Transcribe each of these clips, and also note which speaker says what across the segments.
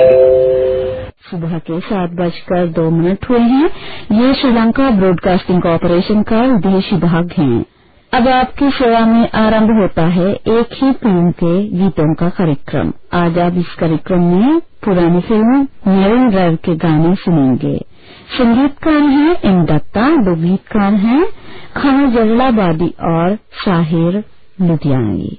Speaker 1: सुबह के सात बजकर दो मिनट हुए हैं। ये श्रीलंका ब्रॉडकास्टिंग कॉरपोरेशन का विदेशी भाग है। अब आपकी सेवा में आरंभ होता है एक ही फ़िल्म के गीतों का कार्यक्रम। आज आप इस कार्यक्रम में पुरानी फ़िल्म मेरिन ड्राइव के गाने सुनेंगे। संगीतकार हैं? एम दत्ता दो गीतकार हैं? खाना जल्लाबादी और शाहिर लुधियानवी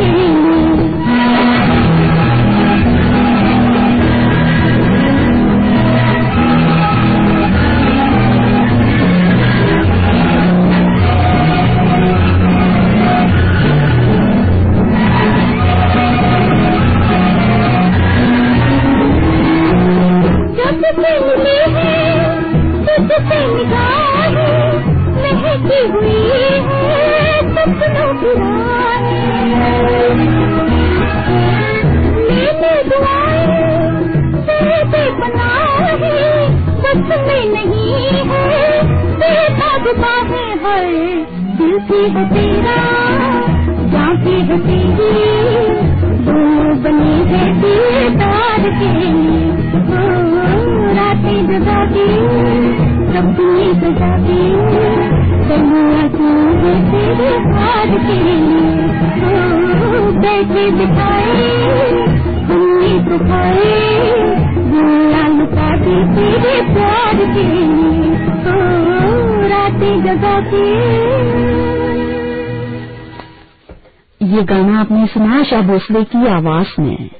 Speaker 2: नहीं
Speaker 1: ये गाना आपने सुना आशा भोसले की आवाज़ में।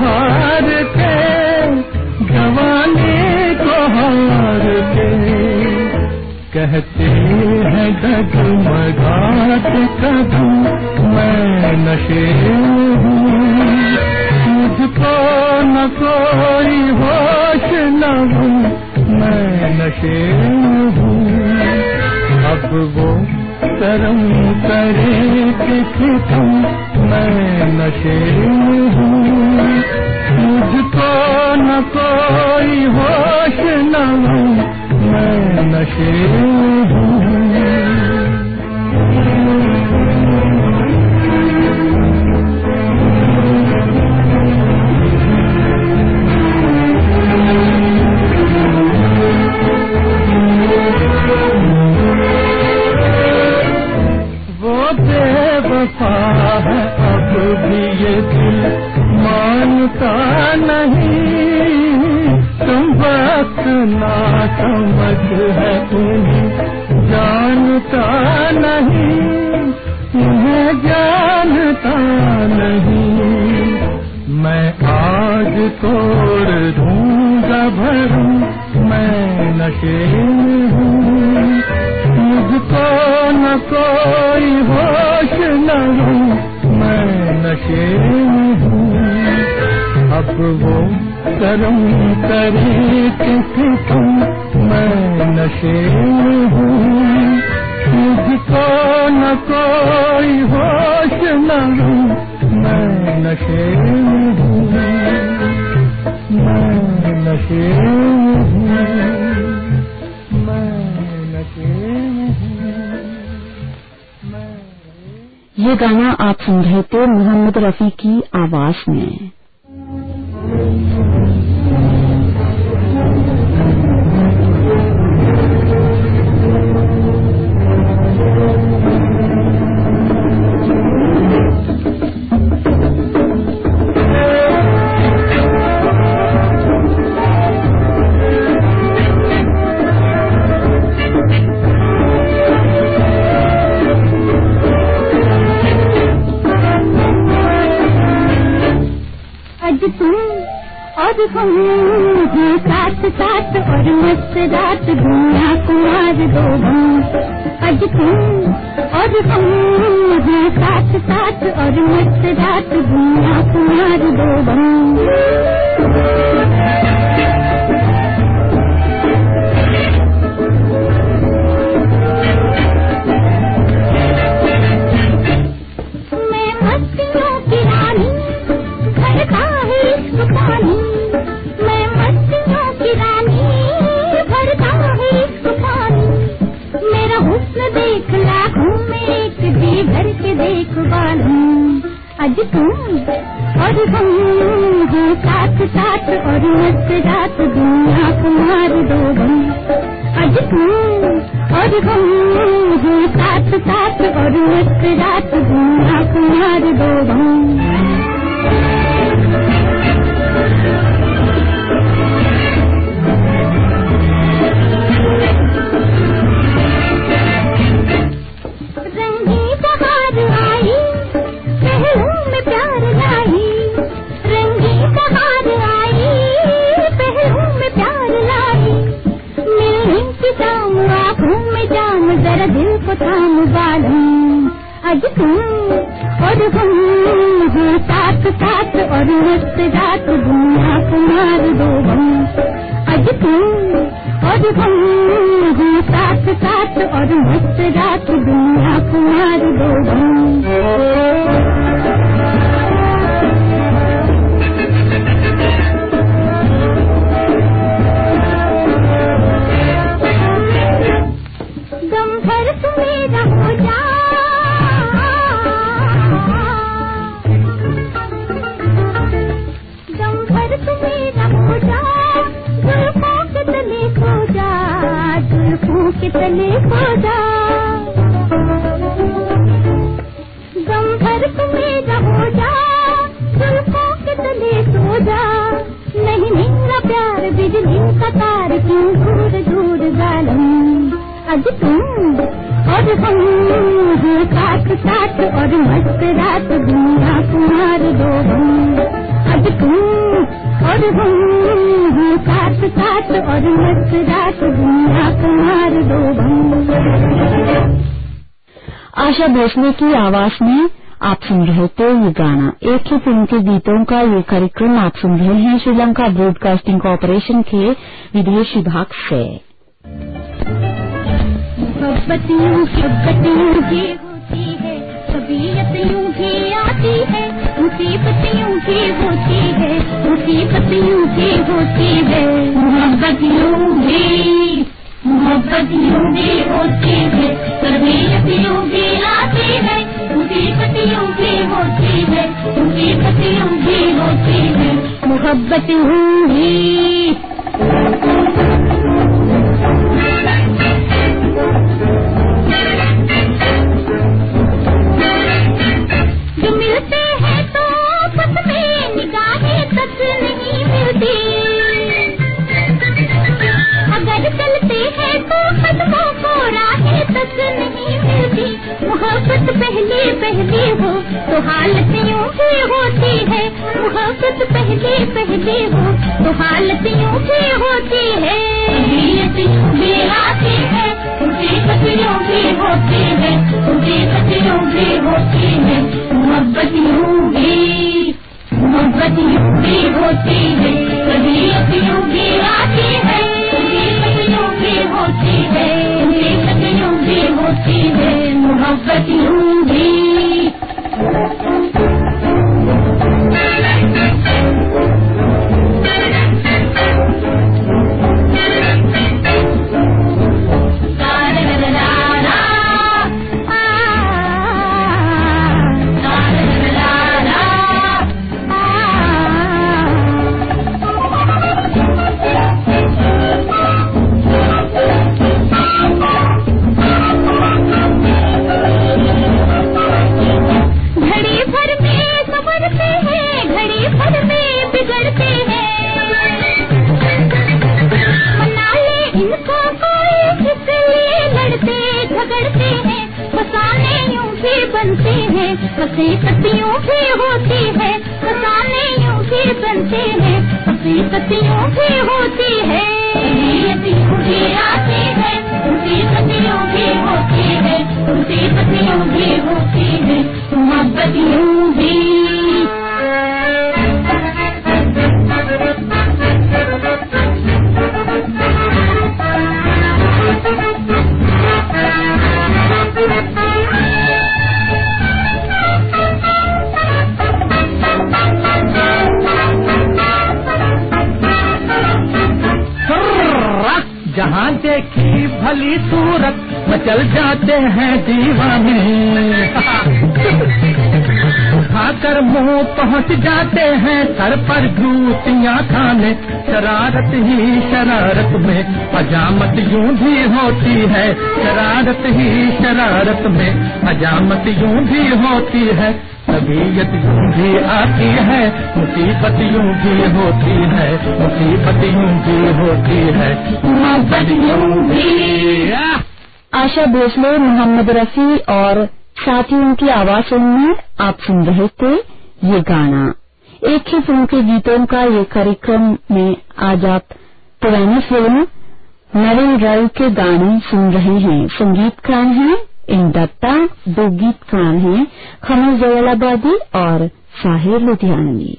Speaker 3: हार के जवानी को हार के। कहते हैं डगमगाट कदम, मैं नशे मुझको न कोई होश न हूँ, मैं नशे हूँ। अब वो करम करे किसी तुम मैं नशे हूँ। मुझको न कोई होश न मैं नशे हूँ। ना है उन्हें, जानता नहीं, उन्हें जानता नहीं। मैं आज तोड़ दूँगा भरूं, मैं नशे हूँ। मुझको न कोई होश न हूँ, मैं नशे हूँ। अब वो करम करे किसी तुम, मैं नशे हूँ। मुझको न कोई होश न हूँ। मैं नशे हूँ। मैं नशे
Speaker 1: ये गाना आप सुन रहे थे मोहम्मद रफी की आवाज़ में।
Speaker 2: और हम हैं साथ साथ और मस्त रात दुनिया को मार दो आज तुम और हम साथ साथ और मस्त रात दुनिया को मार दो हम। बालूं। आज तुम और हम हैं साथ साथ और मस्त रात दुनिया को मार दो हम। तुम और हम हैं साथ साथ और मस्त रात दुनिया को मार दो हम। दुनिया को मार दो तुम और हम साथ साथ और दुनिया को मार दो
Speaker 1: आशा भोसले की आवाज़ में आप सुन रहे थे ये गाना। एक ही फ़िल्म के गीतों का ये कार्यक्रम आप सुन रहे हैं श्रीलंका ब्रॉडकास्टिंग कॉरपोरेशन के विदेश विभाग से।
Speaker 2: तबीयत यूँ भी आती है, मुसीबत यूँ भी होती है, मुसीबत यूँ भी होती है। मोहब्बत यूँ भी मोहब्बत यूँ भी होती है तबीयत यूँ भी आती है, मुसीबत यूँ भी होती है, मुसीबत यूँ भी होती है। मोहब्बत यूँ भी पहले पहले हो तो हालत यूँ ही होती है। मोहब्बत पहले पहले हो तो हालत यूँ ही। होती है यूँ भी होती है होती है। मोहब्बत मोहब्बत होती है। तबीयत यूँ भी आती है होती है होती है। मोहब्बत
Speaker 3: जहाँ देखी भली सूरत, मचल जाते हैं दीवाने। उठाकर मुँह पहुँच जाते हैं, सर पर जूतियाँ खाने। शरारत ही शरारत में हजामत यूँ भी होती है। शरारत ही शरारत में हजामत यूँ भी होती है। तबीयत यूँ भी आती है मुसीबत यूँ भी होती है मुसीबत यूँ भी होती है!
Speaker 1: आशा भोसले मोहम्मद रफी और साथियों की आवाजों में आप सुन रहे थे ये गाना। एक ही फ़िल्म के गीतों का ये कार्यक्रम में आज आप पुरानी फ़िल्म नवीन राय के गाने सुन रहे हैं। संगीतकार हैं इन दत्ता दो गीतकार हैं खमर जयालाबादी और साहिर लुधियानवी।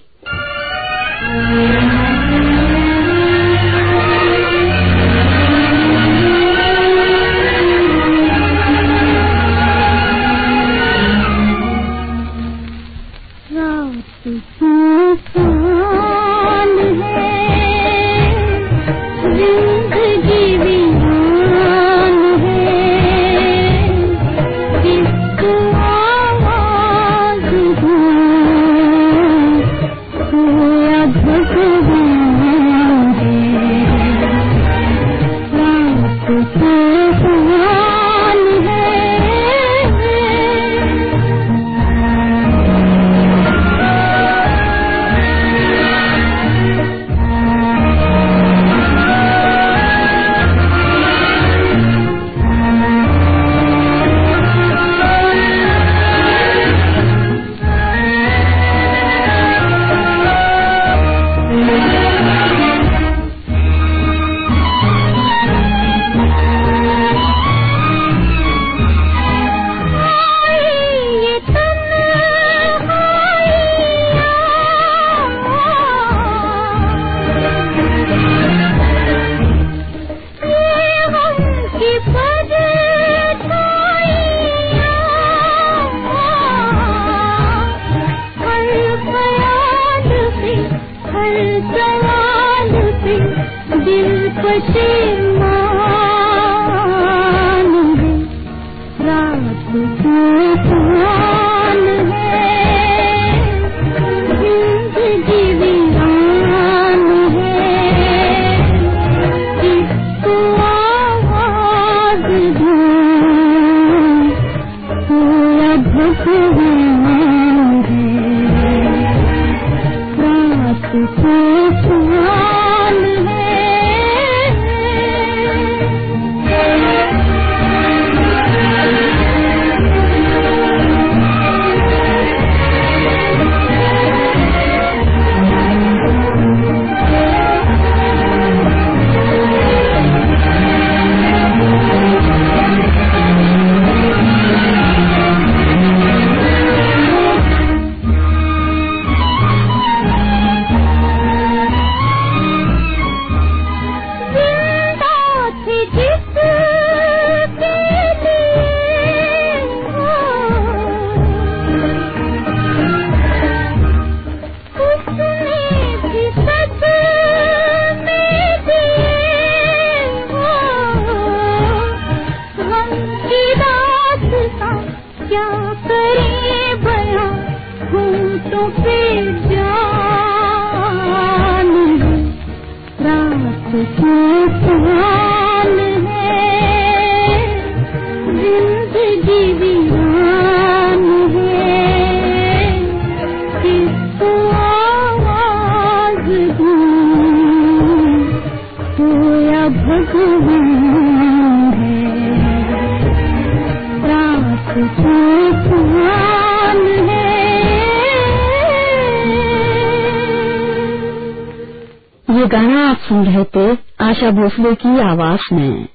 Speaker 1: आशा भोसले की आवाज़ में।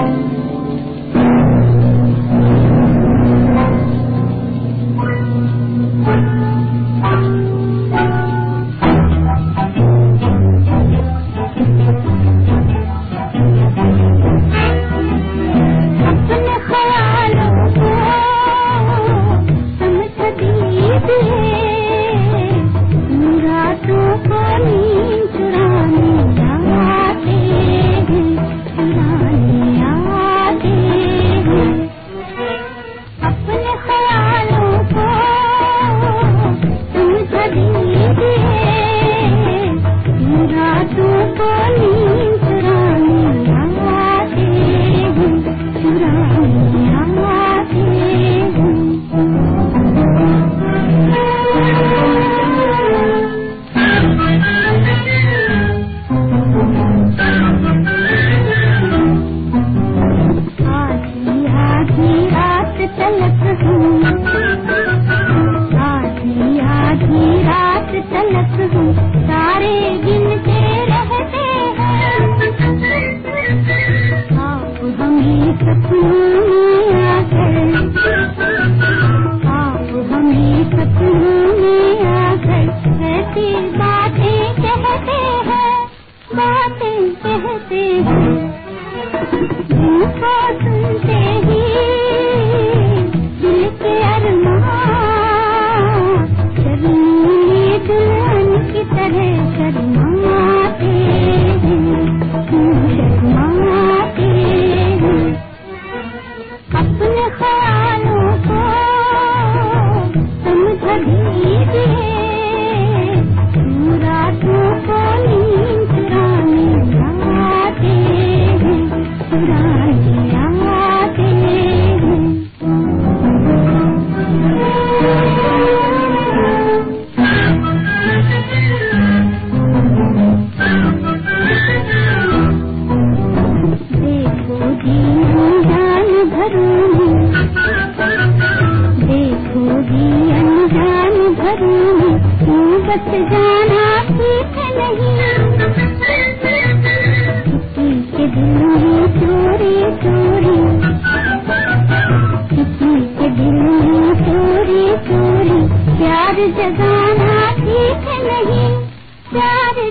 Speaker 2: अपने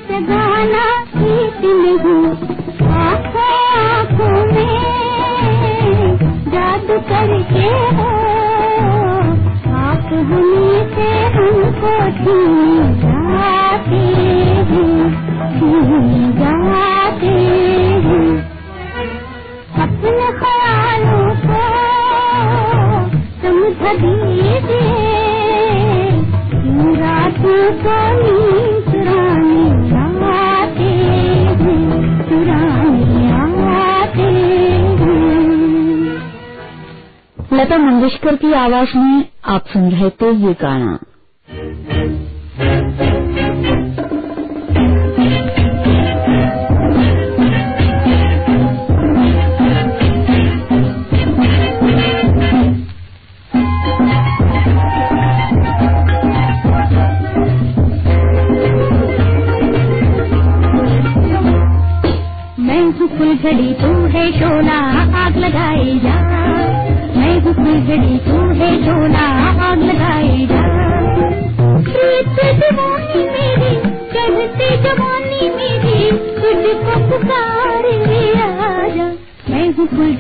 Speaker 2: प्यार
Speaker 1: आवाज़ में आप सुन रहे थे ये गाना।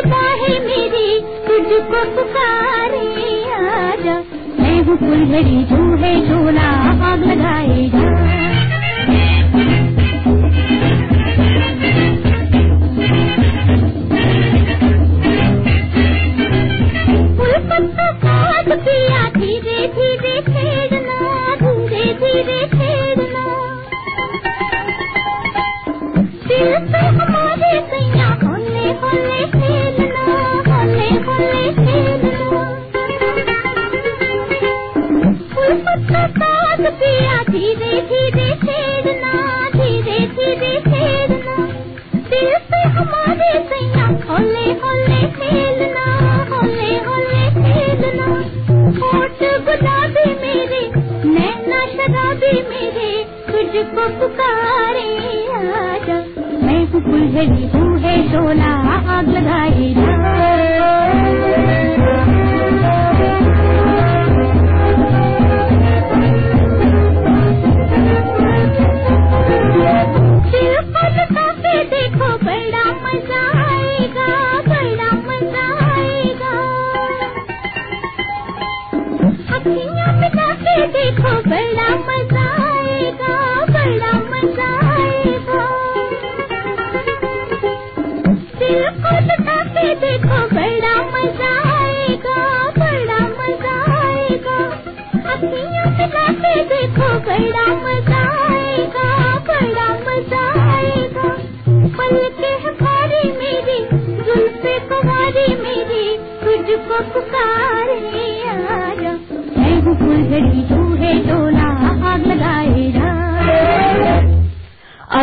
Speaker 2: बाहें मेरी तुझको पुकारे आजा। मैं हूँ फुलझड़ी जो है झोला आग लगाए जा।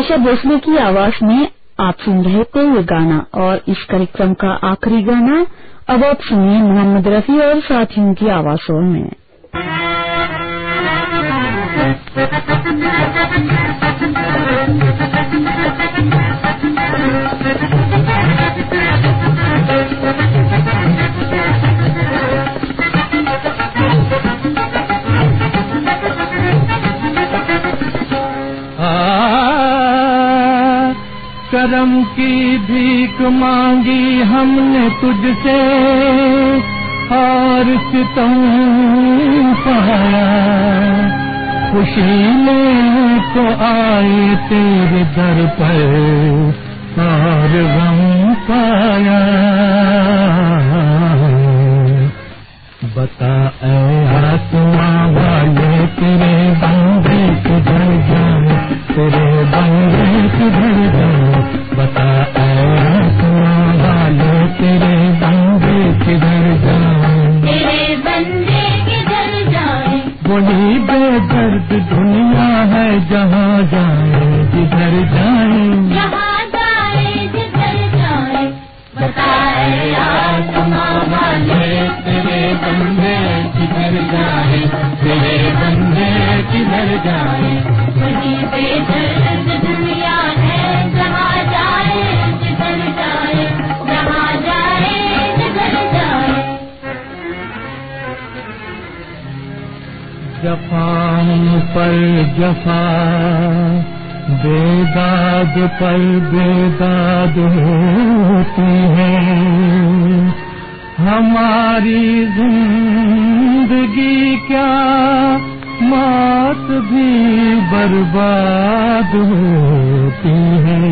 Speaker 1: ईशा भोसले की आवाज़ में आप सुन रहे थे ये गाना और इस कार्यक्रम का आखिरी गाना अब आप सुनिए मोहम्मद रफी और साथियों की आवाजों में।
Speaker 3: करम की भीख मांगी हमने तुझसे और सितम पाया। खुशी में तो आए तेरे दर पर, हार गम पाया। बता आत्मा वाले तेरे बंदे सुधर जाए तेरे बंदे सुधर जाए तेरे बंदे किधर जाए? तेरे बंदे किधर बेदर्द दुनिया है जहाँ जाए जिधर जाए।
Speaker 2: जाए
Speaker 3: तेरे बंदे किधर जाए? तेरे बंदे किधर जाए?
Speaker 2: बेदर्द
Speaker 3: जफाओं पर जफा। बेदाद पर बेदाद होती है। हमारी ज़िंदगी क्या मात भी बर्बाद होती है।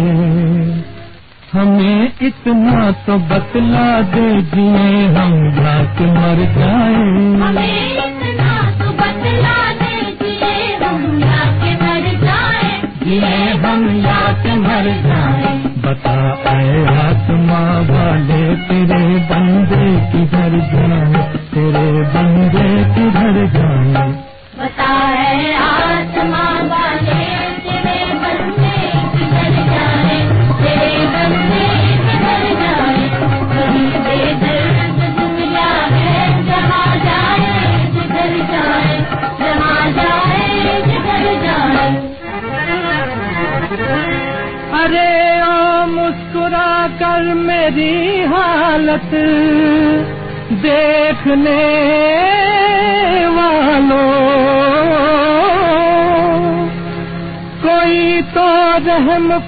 Speaker 3: हमें इतना तो बतला दीजिए हम जाके मर जाएँ।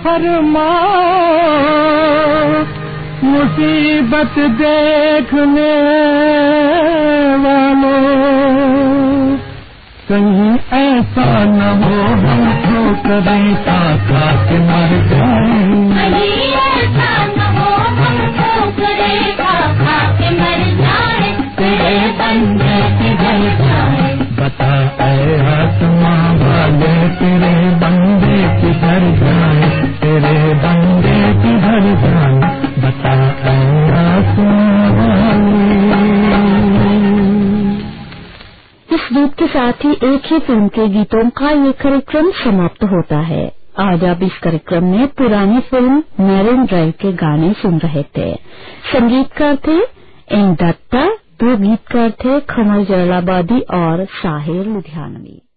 Speaker 3: फरमा मुसीबत देखने वालों, कहीं ऐसा न हो हम ठोकरें खा खा के मर जाएँ
Speaker 2: खा खा के जाए।
Speaker 3: आत्मा वाले तेरे बंदे किधर जाए? तेरे बंदे किधर जाए? बता आत्मा
Speaker 1: इस गीत के साथ ही एक ही फ़िल्म के गीतों का ये कार्यक्रम समाप्त होता है। आज आप इस कार्यक्रम में पुरानी फ़िल्म मैरिन ड्राइव के गाने सुन रहे थे। संगीतकार थे एन दत्ता दो अर्थ है खमर जलाबादी और साहिर लुधियानवी।